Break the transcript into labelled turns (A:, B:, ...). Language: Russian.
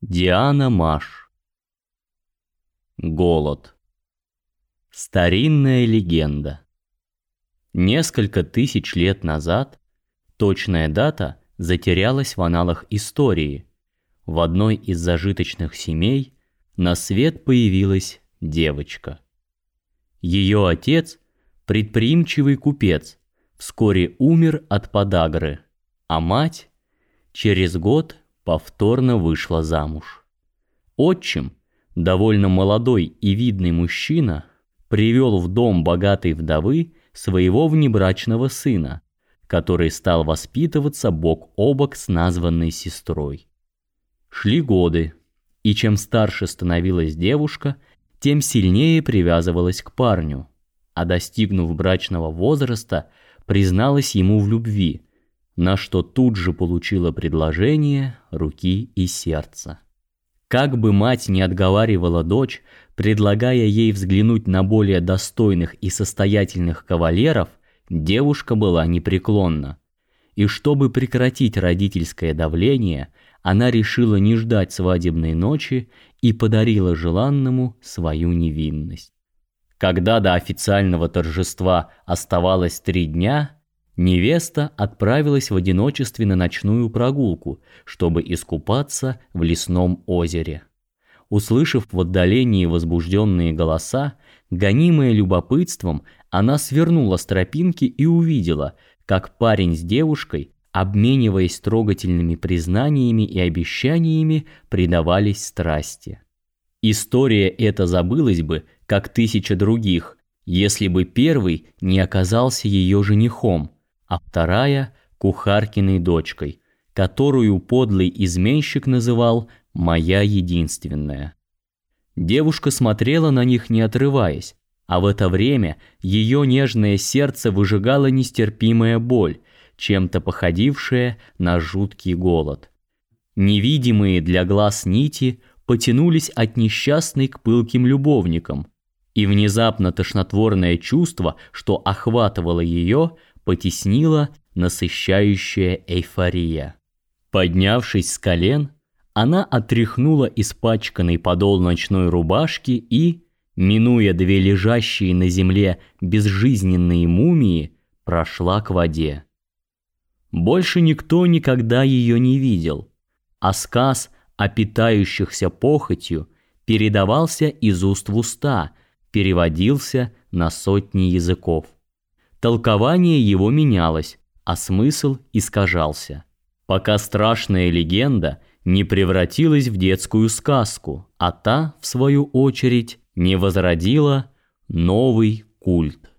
A: Диана Маш Голод Старинная легенда Несколько тысяч лет назад точная дата затерялась в аналах истории. В одной из зажиточных семей на свет появилась девочка. Ее отец, предприимчивый купец, вскоре умер от подагры, а мать через год повторно вышла замуж. Отчим, довольно молодой и видный мужчина, привел в дом богатой вдовы своего внебрачного сына, который стал воспитываться бок о бок с названной сестрой. Шли годы, и чем старше становилась девушка, тем сильнее привязывалась к парню, а достигнув брачного возраста, призналась ему в любви – на что тут же получила предложение руки и сердца. Как бы мать не отговаривала дочь, предлагая ей взглянуть на более достойных и состоятельных кавалеров, девушка была непреклонна. И чтобы прекратить родительское давление, она решила не ждать свадебной ночи и подарила желанному свою невинность. Когда до официального торжества оставалось три дня – Невеста отправилась в одиночестве на ночную прогулку, чтобы искупаться в лесном озере. Услышав в отдалении возбужденные голоса, гонимая любопытством, она свернула с тропинки и увидела, как парень с девушкой, обмениваясь трогательными признаниями и обещаниями, предавались страсти. История эта забылась бы, как тысяча других, если бы первый не оказался ее женихом – а вторая – кухаркиной дочкой, которую подлый изменщик называл «моя единственная». Девушка смотрела на них, не отрываясь, а в это время ее нежное сердце выжигало нестерпимая боль, чем-то походившая на жуткий голод. Невидимые для глаз нити потянулись от несчастной к пылким любовникам, и внезапно тошнотворное чувство, что охватывало ее – потеснила насыщающая эйфория. Поднявшись с колен, она отряхнула испачканный подол ночной рубашки и, минуя две лежащие на земле безжизненные мумии, прошла к воде. Больше никто никогда ее не видел, а сказ о питающихся похотью передавался из уст в уста, переводился на сотни языков. Толкование его менялось, а смысл искажался. Пока страшная легенда не превратилась в детскую сказку, а та, в свою очередь, не возродила новый культ.